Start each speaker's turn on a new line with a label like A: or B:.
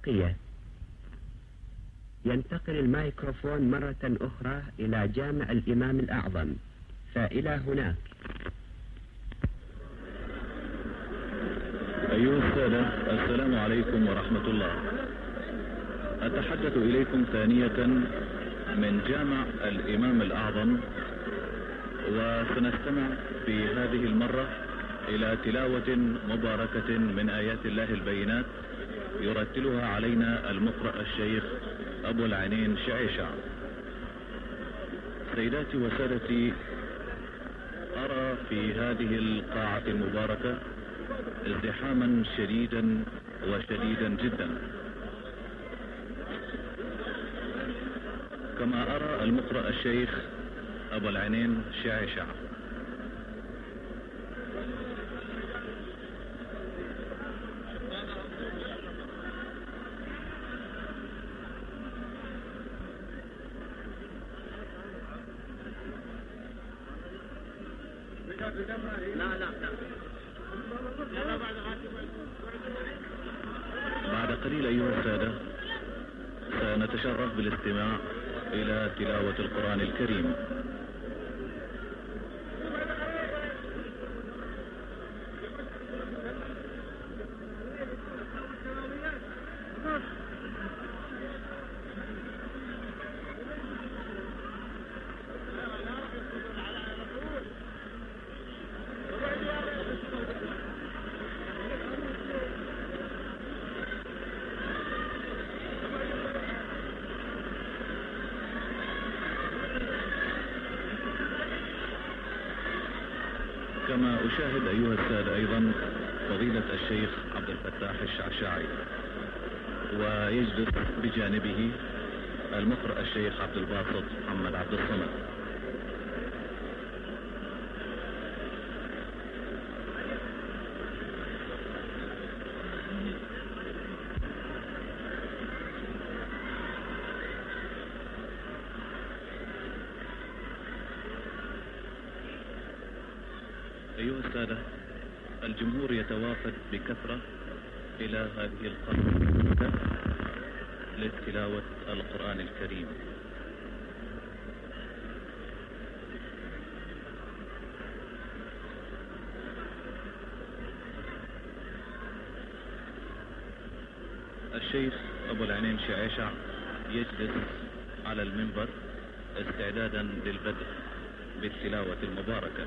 A: الشرقية ينتقل الميكروفون مرة أخرى إلى جامع الإمام الأعظم. فإلى هناك.
B: أيها السادة السلام عليكم ورحمة الله. أتحدث إليكم ثانية من جامع الإمام الأعظم وسنستمع في هذه المرة إلى تلاوة مباركة من آيات الله البينات. يرتلها علينا المقرأ الشيخ أبو العينين شعيشع سيداتي وسادتي أرى في هذه القاعة المباركة ازدحاما شديدا وشديدا جدا. كما أرى المقرأ الشيخ أبو العينين شعيشع بعد قليل أيها السادة سنتشرف بالاستماع إلى تلاوة القرآن الكريم. كما أشاهد أيها السادة أيضا فضيلة الشيخ عبد الفتاح الشعشاعي ويجلس بجانبه المقرأ الشيخ عبد الباسط محمد عبد الصمد. السادة الجمهور يتوافد بكثرة إلى هذه القاعة لتلاوة القرآن الكريم. الشيخ أبو العينين شعيشع يجلس على المنبر استعدادا للبدء بالتلاوة المباركة.